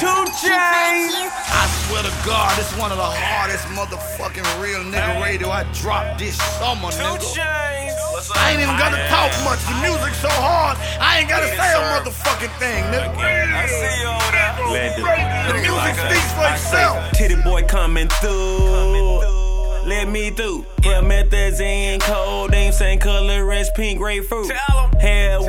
Two Chainz. I swear to God, this one of the hardest motherfucking real nigga radio I dropped this summer, nigga. Two nigga. Chainz. I ain't even gotta talk much. The music's so hard, I ain't gotta say a motherfucking thing, nigga. I see you over there. Let the, The music speaks for itself. titty boy coming through. Let me through. Promethazine, codeine, same color as pink grapefruit. Tell 'em. Hair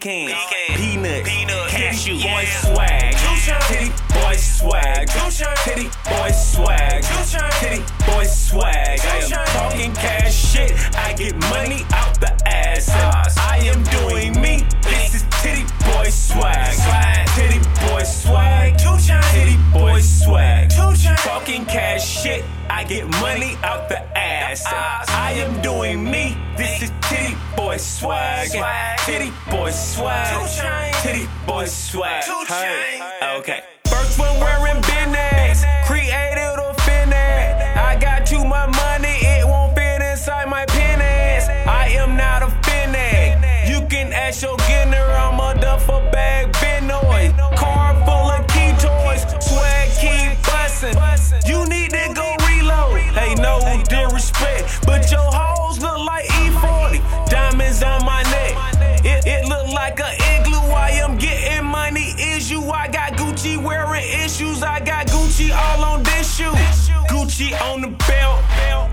Pecan, Pecan. peanut, Peanut. cashew, Yeah. boy swag. Titty boy swag. Titty boy swag. Titty boy swag. I am talking cash shit. I get money out the ass. And I am doing me. This is titty boy swag. Swag. Titty boy swag. Titty boy swag. Talking cash shit. I get money out the ass. I am doing me. This is titty swag. Swag. Titty boy swag. Titty boy swag. Hey, Okay. First one wearing business. Created or finesse. I got too much money, it won't fit inside my pennies. I am not a finesse. You can ask your Ginner, I'm a duffel bag Benoit. Car full of key toys, swag keep bustin'. You need to go reload. Hey, no disrespect, but your hoes look like you? I got Gucci wearing issues. I got Gucci all on this shoe. Gucci on the belt.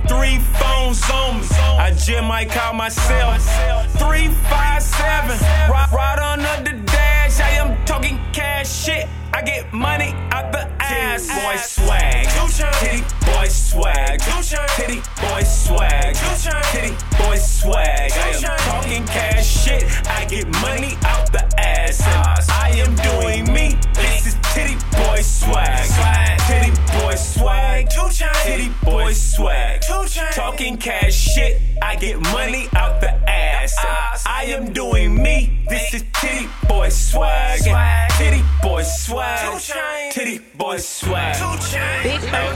Three phones on me. I just might call myself. Three five seven. Right, right under the dash. I am talking cash shit. I get money out the ass. Titty Boy swag. Titty boy swag. Titty boy swag. Titty boy swag. I am talking cash shit. I get money out the ass. I am doing Talking cash shit. I get money out the ass. I am doing me. This is titty boy swag. Swag. Titty boy swag. Titty boy swag. Two Chainz. Big Bird